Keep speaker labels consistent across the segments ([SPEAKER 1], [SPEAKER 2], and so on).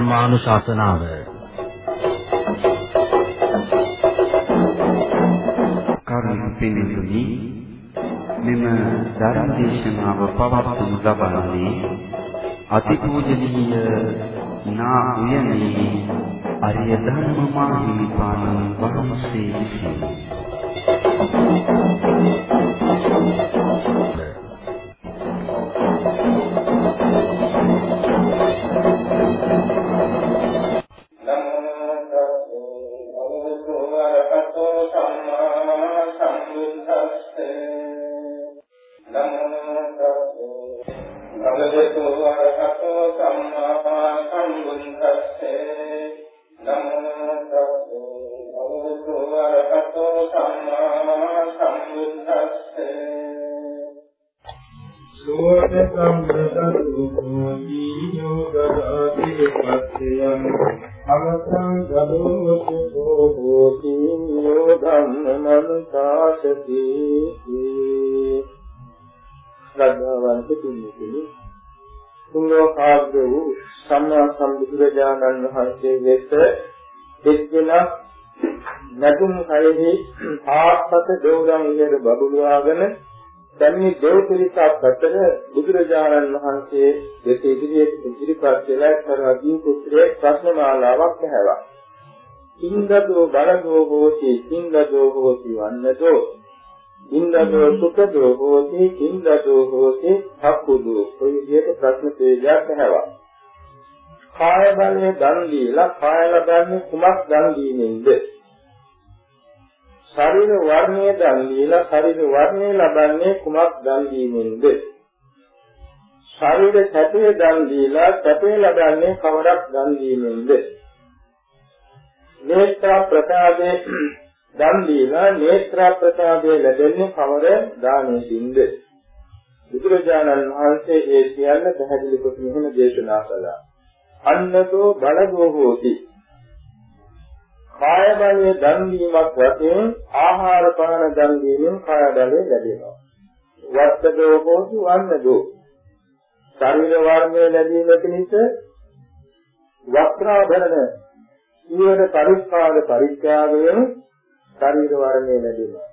[SPEAKER 1] ධර්මානුශාසනාව
[SPEAKER 2] කරුණාපිනිතුනි මෙම ධර්ම දේශනාව පවත්වනු ලබන්නේ අතිපූජනීය නා උයනේ අරිය ධර්ම මාහිමිපාණන් වහන්සේ විසිනි.
[SPEAKER 3] බුදුරජාණන් වහන්සේ වෙත එක්කෙනා නැතුම් කයෙහි ආත්මත දෙව්රන් ඉහළ බබළුවාගෙන දැන්නේ දෙව් පිරිසක් අතර බුදුරජාණන් වහන්සේ දෙත ඉදිරියේ ඉදිරිපත් වෙලා කරවදී පුත්‍රයේ ප්‍රශ්න මාලාවක් ඇහැවා. කිංගදෝ බලදෝ හෝති කිංගදෝ හෝති වන්නදෝ කිංගදෝ සුඛදෝ හෝති කිංගදෝ හෝති හක්කුදෝ ඔය විදිහට ප්‍රශ්න තේජයක් ඇහැවා. කාය බලය දන් දීලා කාය ලබන්නේ කුමක් දන් දීමෙන්ද? ශරීර වර්ණය දන් දීලා ශරීර වර්ණය ලබන්නේ කුමක් දන් දීමෙන්ද? ශරීර සැපේ දන් දීලා සැපේ ලබන්නේ කවරක් දන් දීමෙන්ද? නේත්‍ර ප්‍රසාදේ දන් දීලා නේත්‍ර ප්‍රසාදේ ලැබෙන්නේ කවර දානෙකින්ද? බුදුරජාණන් වහන්සේ ඒ සියල්ල පැහැදිලි කොට මෙහෙම දේශනා කළා. අන්නතෝ බලගෝ හෝති කාය බලයේ දන් දීමක් වශයෙන් ආහාර පාන දන් දීමෙන් කාය බලය ලැබෙනවා. වත්තදෝ හෝති වන්නදෝ. ශරීර වර්ණය ලැබීම පිණිස වස්ත්‍රාභරණ ඊවර පරිස්කාර පරිත්‍යාගයෙන් ශරීර වර්ණය ලැබෙනවා.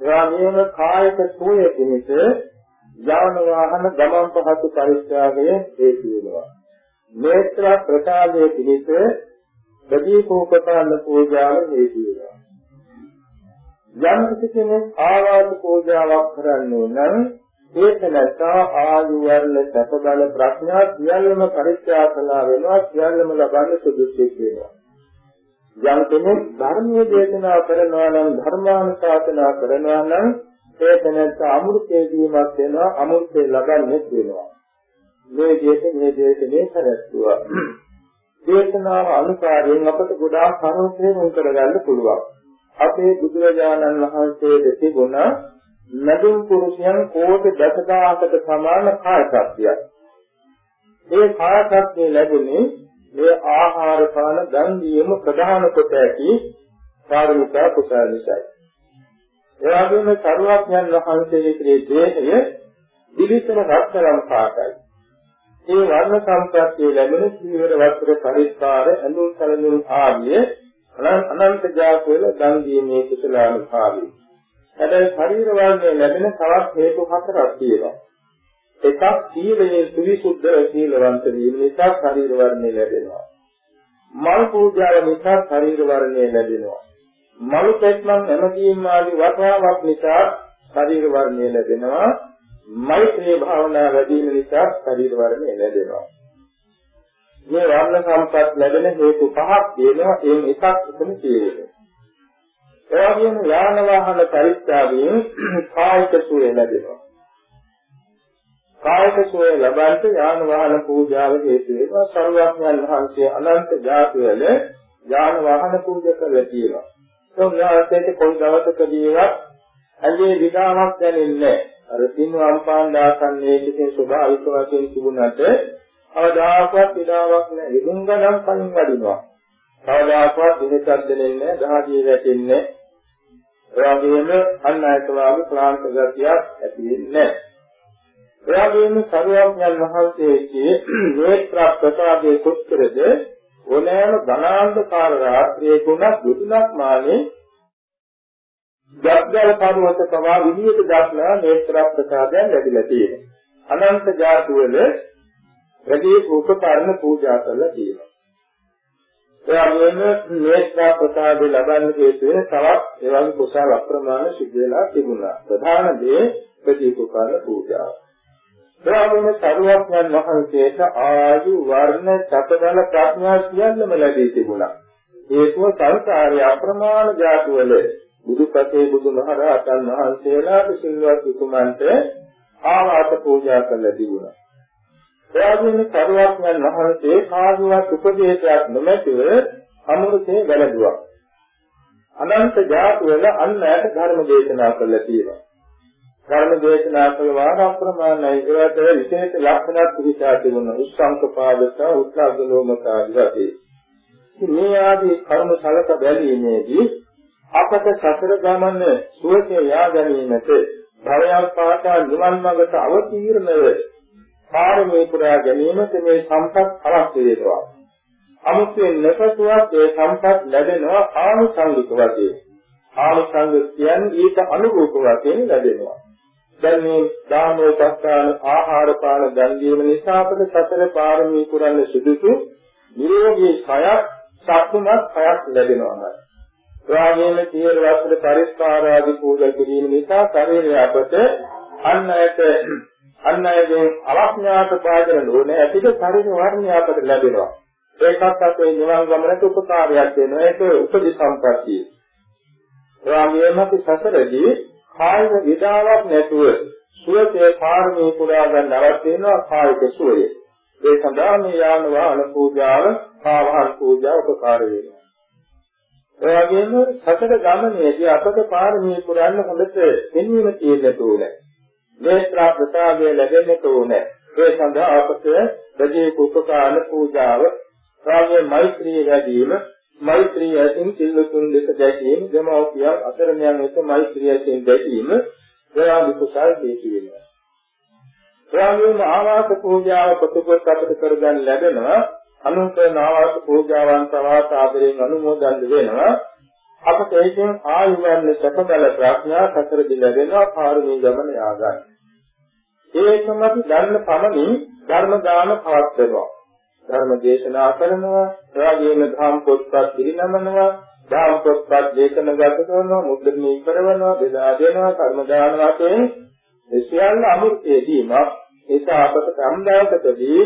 [SPEAKER 3] රාමියම කායක සෝය පිණිස යාන වාහන ගමන් පහසු පරිත්‍යාගය හේතු වෙනවා. නේත්‍ර ප්‍රසාදයේ පිහිට ප්‍රදීපෝපකාල පූජාව හේතු වෙනවා. යම් කෙනෙක් ආවාද පූජාවක් කරන්නේ නම් ඒකලතා ආයු වර්ණ සැප බල ප්‍රඥා සියල්ලම පරිත්‍යාග කළා වෙනවා සියල්ලම ලබන්න සුදුසුක් වෙනවා. යම් කෙනෙක් ධර්මයේ දේශනා කරනවා නම් ධර්මානුශාසනා කරනවා නම් ඒකලත අමෘතේ දීමක් වෙනවා අමෘතේ ලබන්නේ වෙනවා. මේ විදිහට මේ දේශනේ කරත්තුවා. දේශනාව අනුසාරයෙන් අපට ගොඩාක් කරුණු කරගන්න පුළුවන්. අපේ බුදුරජාණන් වහන්සේ දෙතිගුණ නදුම් පුරුෂයන් කෝටි දසදහකට සමාන කාය ශක්තියක්. මේ කාය ශක්තිය ලැබුණේ මේ ආහාර පාන දන් දීම ප්‍රධාන කොට ඇති කාර්මික කුසල නිසායි. ඒ වගේම සරුවඥන් වහන්සේගේ දේහය දිවිතර රත්තරන් පාටයි. ඒ වර්ණ සම්ප්‍රත්‍ය ලැබෙන සීවර වස්ත්‍ර පරිස්කාර ඇඳුම් සැලඳුම් ආදී අනන්ත ජාතවල දන් දීමේ කුසලානුභාවී. හැබැයි ශරීර වර්ණය ලැබෙන තවත් හේතු හතරක් තියෙනවා. එකක් සීලයේ සුවිසුද්ධ සීලවන්ත වීම නිසා ශරීර වර්ණය ලැබෙනවා. මල් පූජාව නිසා ශරීර වර්ණය ලැබෙනවා. මල් පෙත්මන් එමදීම් ආදී වතාවක් නිසා ශරීර වර්ණය ලැබෙනවා. මෛත්‍රී භාවනා වැඩි වීම නිසා ශරීර වර්ණය ලැබෙනවා. මේ වර්ණ සම්පත් ලැබෙන හේතු පහක් තියෙනවා එයින් එකක් උතුම් තියෙන්නේ. ඒ වගේම යාන වාහන පරිත්‍යාගයෙන් කායික සුවය ලැබෙනවා. කායික සුවය ලබන්ට යාන වාහන පූජාව හේතු වෙනවා. සර්වඥයන් වහන්සේ අනන්ත ජාතිවල යාන වාහන පූජා කරලා තියෙනවා. ඒ උන්වහන්සේට කොයි දවසකදීවත් ඇගේ විඩාවක් දැනෙන්නේ නැහැ. අර පින්වම් පාණ්ඩාසන්නේ කිසිම ස්වභාවික වශයෙන් තිබුණාට අවදාකවත් විඩාවක් නැහැ. ඉදුම් ගණන් කලින් වඩිනවා. කවදාකවත් දිනසක් දෙන්නේ නැහැ, දහදිය වැටෙන්නේ නැහැ. ඒ වගේම අන් අයට වාගේ ක්ලාන්ත ගතියක් ඇති වෙන්නේ නැහැ. එයාගේම සරුවඥන් වහන්සේගේ නේත්‍ර ප්‍රසාදයේ කුච්චරද ඕනෑම ධනාන්තකාර රාත්‍රියේ ගුණක් දුතුලක් මානේ ජග්ගල පර්වත පවා විදියට දක්නා නේත්‍ර ප්‍රසාදයන් ලැබිලා තියෙනවා. අනන්ත ජාති වල වැඩි උපකරණ පූජා කරලා තියෙනවා. ඒ වගේම නේත්‍ර ප්‍රසාද ලබන්න හේතු වෙන තවත් ඒ වගේ කුසල අප්‍රමාණ සිද්ධ වෙලා තිබුණා. ප්‍රධාන දේ ප්‍රතිපකාර පූජාව. ඒ වගේම සරුවක්යන් වහන්සේට ආයු වර්ණ සතබල ප්‍රඥා සියල්ලම ලැබී තිබුණා. හේතුව සංසාරයේ අප්‍රමාණ ජාති වල බුදුපතේ බුදුමහරහතන් වහන්සේලාට සිල්වත් උතුමන්ට ආවාස පූජා කළ තිබුණා. එයාගෙන කරුවක්යන් වහන්සේ කාගවත් උපදේශයක් නොමැතිව අමෘතේ වැළඳුවා. අනන්ත ජාති වල අන්නයට ධර්ම දේශනා කළා තියෙනවා. ධර්ම දේශනා කළ වාර අප්‍රමාණයි ඒවට විශේෂ ලක්ෂණක් පිළිසා තිබුණා. උස්සංක පාදක උත්ලාගලෝමක ආදී. මේ ආදී කර්ම සලක බැලීමේදී අපට සසර ගමන සුවසේ යා ගැනීමට භවයන් පාසා නිවන් මාර්ගට අවතීර්ණව පාරමී පුරා ගැනීමට මේ සම්පත් අවශ්‍ය වෙනවා. අමුතුවෙන් නැසතුවක් ඒ සම්පත් ලැබෙනවා ආනුසංගික වශයෙන්. ආනුසංග කියන්නේ ඊට අනුරූප වශයෙන් ලැබෙනවා. දැන් මේ දානෝපස්ථාන ආහාර පාන දන් දීම නිසා අපට සතර පාරමී පුරන්න සුදුසු නිරෝගී කයක් සතුටුමත් කයක් ලැබෙනවා. එවාගෙම සියලු වස්තු පරිස්කාර ආදී පූජා කිරීම නිසා ශරීරය අපට අන් අයට අන් අයගෙන් අවඥාත පාදන නොනේ ඇතිද ශරීර වර්ණය අපට ලැබෙනවා. ඒකත් අපේ නිවන් ගමනට උපකාරයක් වෙනවා ඒක උපදි සම්පත්තිය. එවාගෙම අපි සසරදී කායික විඩාවක් නැතුව සුවසේ පාරමී පුරා ගන්න අවශ්‍ය වෙනවා කායික සුවය. ඒ සඳහා මේ යාන වාහන පූජාව පාවහන් පූජා උපකාර වෙනවා. ඒ වගේම සතර ගමනේදී අපට පාරමී පුරන්න හොඳට දෙන්නීම තියෙන්න ඕනේ. මේත්‍රා ප්‍රසාදය ලැබෙන්නට ඕනේ. ඒ සඳහා අපට රජේ කුපකාන පූජාව, රාගයේ මෛත්‍රිය වැඩිම, මෛත්‍රිය ඇතින් සිල්ලුතුන් දෙක දැකීම, දෙමව්පියන් අසරණයන් වෙත මෛත්‍රිය ඇතින් දැකීම, දයාලු කුසල් හේතු වෙනවා. රාගයේ ආවාස පූජාව ප්‍රතිපත්ත අපට කරගන්න ලැබෙනවා. අනුකරණ ආවාස පූජාවන් තවත් ආදරයෙන් අනුමෝදන් වෙනවා අපට ඒකෙන් ආයුර්වේද සැපබල ප්‍රඥා සතර දිලගෙනවා පාරමී ගමන යාගන්න. ඒකම අපි ධර්ම පමණින් ධර්ම දාන පවත්වනවා. ධර්ම දේශනා කරනවා, රාගයෙන් ධම් පොත්පත් පිළිනමනවා, ධම් පොත්පත් දේශනගත කරනවා, මුද්‍රණී කරනවා, බෙදා දෙනවා, කර්ම දාන වශයෙන් ඒ සියල්ල අමුත්තේදීම ඒසා අපට සම්දායකදී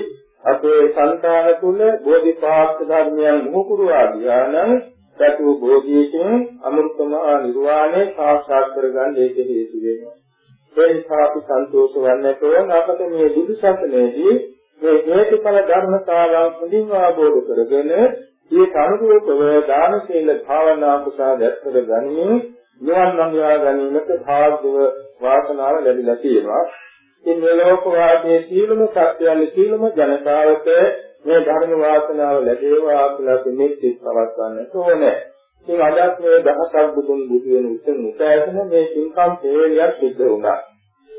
[SPEAKER 3] අපේ సంతාන තුල බෝධිපාක්ෂ ධර්මයන් මුහුකුරවා ගියානම් සතු බෝධියකින් අමෘතමහා නිර්වාණය සාක්ෂාත් කරගන්න ඒක හේතු වෙනවා. ඒ නිසා අපි සන්තෝෂ වන්නට ඕන අපට මේ බුදු සසුනේදී මේ හේතුඵල ධර්මතාවන් හොඳින් අවබෝධ කරගෙන මේ කනුරූපව දාන සීල භාවනා කුසල දැක්කර ගනිමින් නිවන් ළඟා ගැනීමට භාග්‍යව වාසනාව ලැබිලා තියෙනවා. ඉතින් මේ ලෝක වාසයේ සීලම සත්‍යයන් සීලම ජනතාවට මේ ධර්ම වාසනාව ලැබේවා කියලා කෙනෙක්ත් පවත්වන්නට ඕනේ. ඉතින් අදත් මේ දහසක් බුදුන් බුදු වෙන උතුම් උපෑසන මේ සින්කම් හේලියක් සිද්ධ වුණා.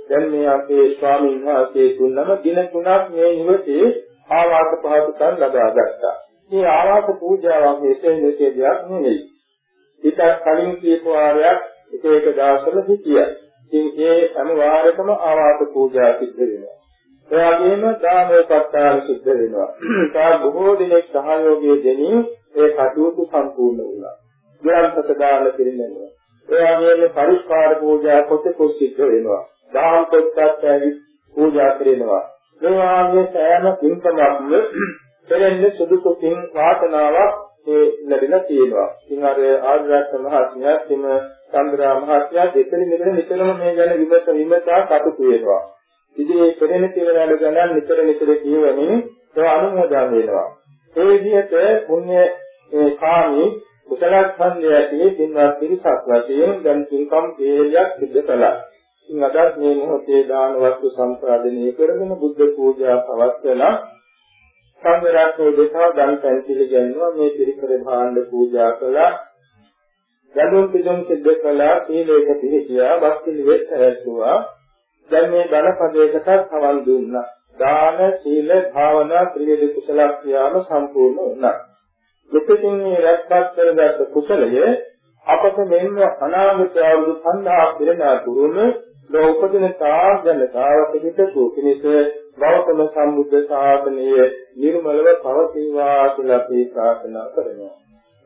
[SPEAKER 3] දැන් මේ අපේ ස්වාමීන් වහන්සේ තුන්නම දින තුනක් මේ නිවසේ ආවාස පහසුකම් ලබා ගත්තා. මේ ආවාස පූජාවක් එසේ මෙසේ දෙයක් නෙමෙයි. ඊට කලින් කියපු ආරයක් එක එක දවස්වල හිටියා. ඉතින් ඒ හැම වාරයකම ආවාස පූජා සිද්ධ වෙනවා. ඒ වගේම දානෝපස්ථාන සිද්ධ වෙනවා. තා බොහෝ දිනක් සහයෝගයේ දෙමින් ඒ කටයුතු සම්පූර්ණ වුණා. ග්‍රන්ථක දාන පිළිගන්නවා. ඒ වගේම පරිස්කාර පූජා කොටකොස් සිද්ධ වෙනවා. දාන කොටත් පූජා කරනවා. මේ වාගේ සෑම කින්කමක්ම දෙරෙන්නේ සුදුසු කින් වාසනාවක් ඒ ලැබිලා තියෙනවා. ඉතින් අර ආර්යවත් මහත්මයා කිම චන්ද්‍රා මහත්මයා දෙතන මෙතන නිතරම මේ ගැන විමස විමසා කටයුතු වෙනවා. ඉතින් මේ පෙරෙන තියෙන වැඩ ගණන් නිතර නිතර කියවමින් ඒ අනුමෝදන් වෙනවා. ඒ විදිහට පුණ්‍ය ඒ කාමී කුසල ඡන්දය ඇති දිනවත් පිරිසක් වශයෙන් දැන් පින්කම් හේලියක් සිදු කළා. ඉතින් අදත් මේ මොහොතේ දාන වස්තු සම්පාදනය කරගෙන බුද්ධ පූජා පවත්වලා සංඝරත්නයේ දෙකා දන් පැන් පිළිගන්නවා මේ පිරිකර භාණ්ඩ පූජා කළා දඩුම් පිටුම් සිද්ධ කළා සීලේක පිළිතියා බක්තිලෙත් හැරෙතුවා දැන් මේ ධනපදයකට සවන් දුන්නා. දාන, සීල, භාවනා ත්‍රිවිධ කුසල ක්‍රියාම සම්පූර්ණ වුණා. මෙතකින් මේ රැස්පත් කරගත් කුසලය අපට මෙන්න අනාගත අවුරුදු 5000 පිරෙනා තුරුම ලෝකදින තාජනතාවට හිතසු පිණිස ගෞතම සම්බුද්ධ ශාසනය නිර්මලව පවතිවා කියලා අපි ප්‍රාර්ථනා කරනවා.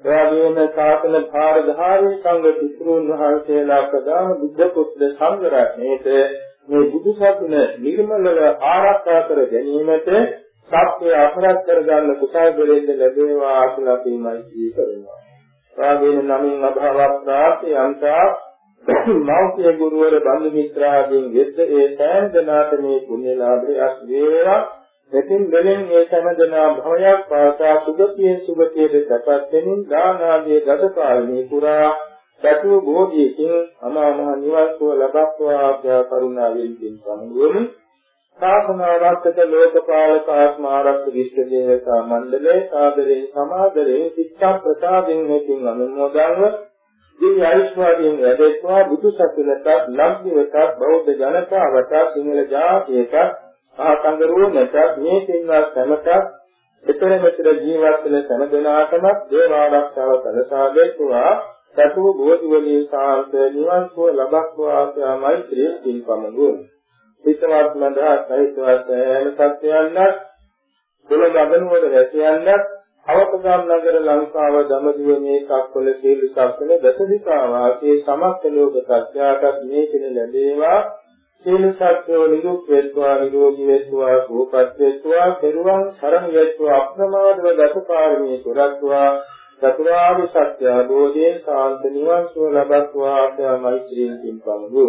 [SPEAKER 3] එවැගේම ශාසන භාරධාරී සංඝ පිටුන් වහන්සේලා ප්‍රදාන බුද්ධ පුත්‍ර සංඝ රත්නයේත මේ බුදු සසුන නිර්මලව ආරක්ෂා කර ගැනීමට සත්‍ය අපරාධ කරගන්න කුසල් දෙලෙන්ද ලැබේවා කියලා අපි මෛත්‍රී කරනවා. රාගයෙන් නමින් අභාවක් ප්‍රාප්තිය අන්තා මෞඛ්‍ය ගුරුවර බන්දු මිත්‍රාදීන් වෙද්ද ඒ සෑම දනාත මේ පුණ්‍ය ලාභයක් වේවා. එතින් දෙලෙන් මේ සෑම දනා භවයක් පාසා සුගතියෙන් සුගතියට සැපත් වෙමින් දාන ආදී ගතකාලී පුරා සතු බෝධියකින් අමා මහ නිවන් සුව ලබත්වා ආඥා කරුණාවෙන් පින් සමුගමු ශාසනාරක්ෂක ලෝකපාලක ආත්මාරක්ෂක විශ්ව දේවතා මණ්ඩලයේ සාදරේ සමාදරේ සිතා ප්‍රසාදින් හේතුන් අනුමෝදන්ව දී ආයුෂ්වාදීන් වැඩෙත්වා බුදු සසුනට ලබ්ධිවට බෞද්ධ ජනතාවට සිංහල ජාතියට ආතංගරුවනට මේ සින්වත් සමට එතන මෙතන ජීවත් වෙන සෑම දෙනාටම දේව ආරක්ෂාව සැලසා දෙත්වා සතු බෝධිවලින් සාර්ථ නිවන් සුව ලබක්වා ආශා මෛත්‍රී පින්පමගුණ හිතවත් මඳා සහිතවත් සෑම සත්‍යයන්වත් කුල ගගනුවර රැසියන්වත් අවකගම් නගර ලංකාව දමදිව මේ සක්වල සීල සක්වල දසදිකා වාසී සමස්ත ලෝක සත්‍යයට මේ පින ලැබේවා. සීල සත්‍යෝ නිරුක් වේත්වා නිරෝගී වේත්වා සුවපත් වේත්වා පෙරුවන් සරණ වේත්වා අප්‍රමාදව දසපාරමී පුරත්වා චතුරාර්ය සත්‍ය අවබෝධයෙන් සාන්ත නිවන් සුව ලබත්වා ආශා මෛත්‍රියෙන් පින්පමුදු.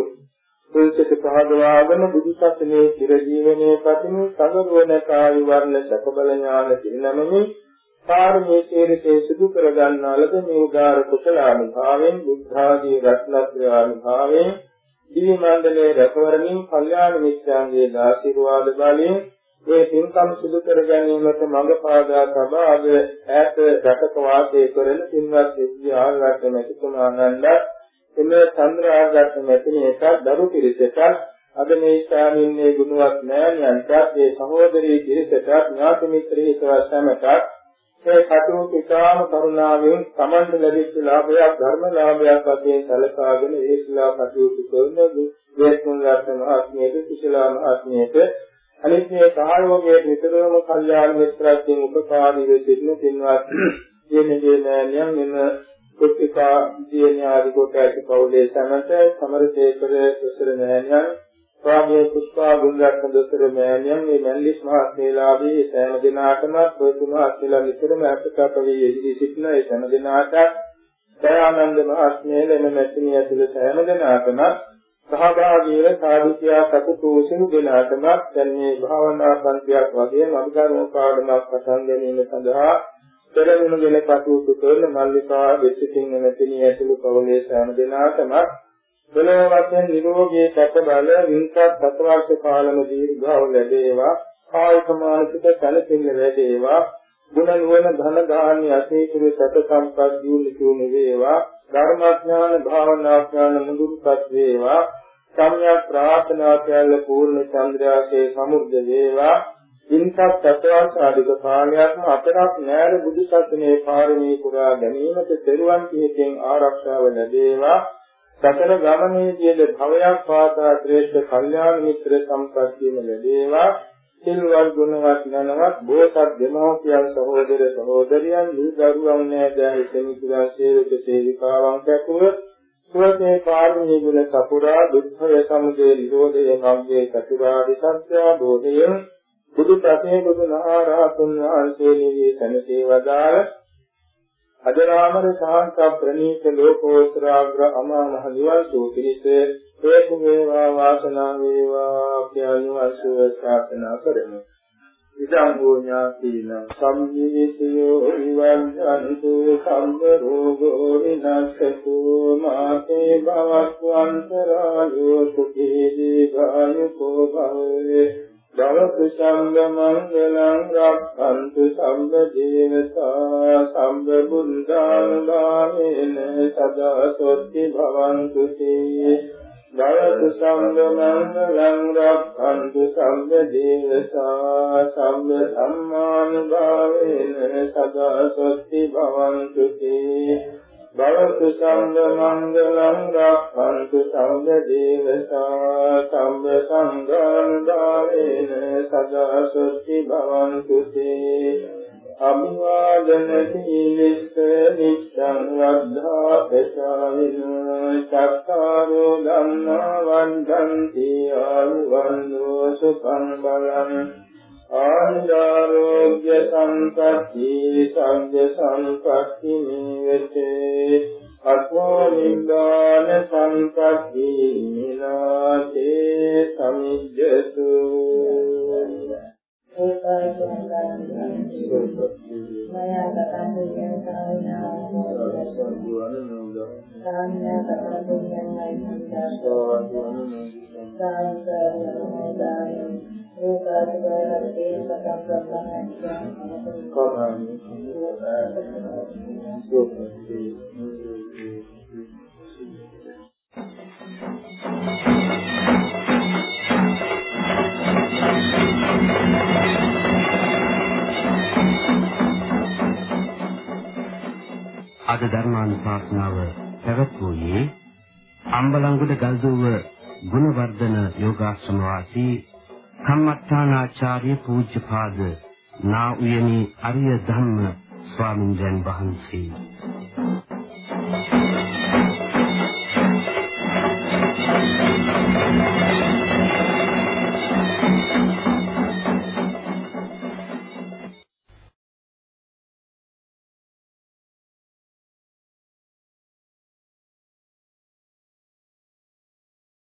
[SPEAKER 3] පුරුෂක පහදවාගෙන බුදු සසුනේ චිර ජීවනයේ පතිමු සගරුවන කායු වර්ණ සකබල ඥාන තිරනමනි පාරමී ශීර්ෂේ සිදු කර ගන්නා ලද මේ උදාර කුසලානුභාවයෙන් බුද්ධාදී රත්නත්‍රානුභාවයෙන් දිවි මණ්ඩලයේ රැකවරමින් කල්යාණ මිත්‍යාංගයේ ආශිර්වාද බලයෙන් මේ පින්කම් සිදු කර ගැනීමට මඟ පාදා තබා අද ඈත රටක වාසය කරන පින්වත් දෙවියන් ආරාධන මෙතුමානන්ද එම චන්ද්‍රාගත මෙතනේට දරු පිරිසට අද මේ ස්වාමීන්ගේ ගුණවත් නෑනියන්ට මේ සහෝදරී පිරිසට ඥාති මිත්‍රී හිතවස්සමට මේ කටයුතු ඉතාම කරුණාවෙන් සමන්ත ලැබිච්ච ලාභයක් ධර්ම ලාභයක් වශයෙන් සැලකාගෙන ඒ සිලා කටයුතු කරන දේශමුන් රත්න මහත්මියට කුශලා මහත්මියට අනිත් මේ සහයෝගයේ විතරම කල්යාණ මිත්‍රත්වයෙන් උපකාරී වෙ සිටින පින්වත් යන්නේ නෑනියන් මෙන්න කුත්තිකා දියණිය ආදී කොට ඇති පවුලේ සමත සමරසේකර දොස්තර නෑනියන් ස්වාමී පුෂ්පා ගුණරත්න දොස්තර නෑනියන් මේ මැල්ලිස් මහත්මේලාගේ සෑම දිනාටම ප්‍රසුම අත්ලා විතරම අපකපවේ යෙදී සිටින ඒ සෑම දිනාට දයානන්ද මහත්මයේ ලෙම මෙතනිය ඇතුළු සෑම දිනාටම සහභාගී වෙන සාධුතියා සතුටු සිනු දෙනාටම දැන් මේ භාවනා පන්තියක් වගේ අභිධර්ම පාඩමක් පටන් ගැනීම සඳහා පෙරමුණු ගෙන කටයුතු කරන මල්ලිකා දෙසිතින් නැතිනී ඇතුළු පවලේ සෑම දෙනාටම වෙනම වශයෙන් නිරෝගී සැප බල වින්සත් සතවර්ෂ කාලම දීර්ඝව ලැබේවා. කායික මානසික සැලසෙල්ල ලැබේවා. ගුණ නුවණ ධන දාහනි අසීතුරු සත සම්පත් දියුණු තුනු වේවා ධර්මාඥාන භාවනාඥාන මුදුන්පත් වේවා. සම්‍යක් ප්‍රාර්ථනා සියල්ල පූර්ණ චන්ද්‍රාසේ සමුර්ධ වේවා. ඉන්සත් සත්‍යවාස ආදික කාලයක්ම අතරක් නෑර බුදු සසුනේ පාරමී පුරා ගැනීමට තෙරුවන් කිහිපෙන් ආරක්ෂාව ලැබේවා. සතර ගමනේදීද භවයක් පාතා ශ්‍රේෂ්ඨ කල්යාණ මිත්‍ර සම්පත්තියම ලැබේවා. සිල්වත් ගුණවත් ඥානවත් බෝසත් දෙමෝපියන් සහෝදර සහෝදරියන් දරුවන් නෑදෑ හිතමිතුරා සේවක සේවිකාවන් කැකුව සුවසේ කාර්මී ගුණ සපුරා දුක්ඛය සමුදය නිරෝධය මග්ගේ චතුරාර්ය සත්‍ය බෝධියෙන් බුදු ප්‍රසේ බුදු මහරහතුන් වහන්සේ නිවී සනසේ වදාළ අදරාමර ශාන්ත ප්‍රණීත ලෝකෝත්තරාග්‍ර අමා මහ නිවන් සෝ පිණිස හේතු වේවා වාසනාව වේවා කියන අසුව ප්‍රාර්ථනා කරමු. ඉදං භූඥාතින සම්ජීවිතයෝ විවංජන්තු සම්බ රෝගෝ විනාශතු මාතේ භවස්වන්තරායෝ සුඛී දීඝායුකෝ භවේ දවතු සංඝ මංගලං රක්ඛන්තු සම්බ දේවතා සම්බ බුද්ධානුභාවේන සදා සොත්ති භවන්තු තේ. දවතු සංඝ මංගලං රක්ඛන්තු සංඝ දේවතා සංඝ සම්මානුභාවේන සදා සොත්ති භවන්තු තේ. භවතු සංඝ මංගලං රක්ඛන්තු සංඝ දේවතා සංඝ සංඝානුභාවේන සදා සොත්ති භවන්තු තේ අභිවාදන සීලිස්ස නිච්ඡං වද්ධා පචාවින චක්කාරෝ ධම්මා වන්දන්ති ආයුවන්දෝ සුඛං බලං ආනිරෝග්‍ය සම්පatti සග්ග සම්පatti නිවෙතේ අත්මෝ නිබ්බාන සම්පatti මිනාතේ සමිජ්ජතු
[SPEAKER 1] ඒකයි මයා කතා කියන කාරණා කාරණා කතා කියන
[SPEAKER 3] Thank you.
[SPEAKER 2] අද ධර්මානුශාසනාව පැවැත්වුවේ අම්බලංගොඩ ගල්දුව ගුණවර්ධන යෝගාශ්‍රම වාසී කම්මත්තානාචාර්ය පූජ්‍යපාද නා උයනේ අරිය ධම්ම ස්වාමින්දයන් වහන්සේ.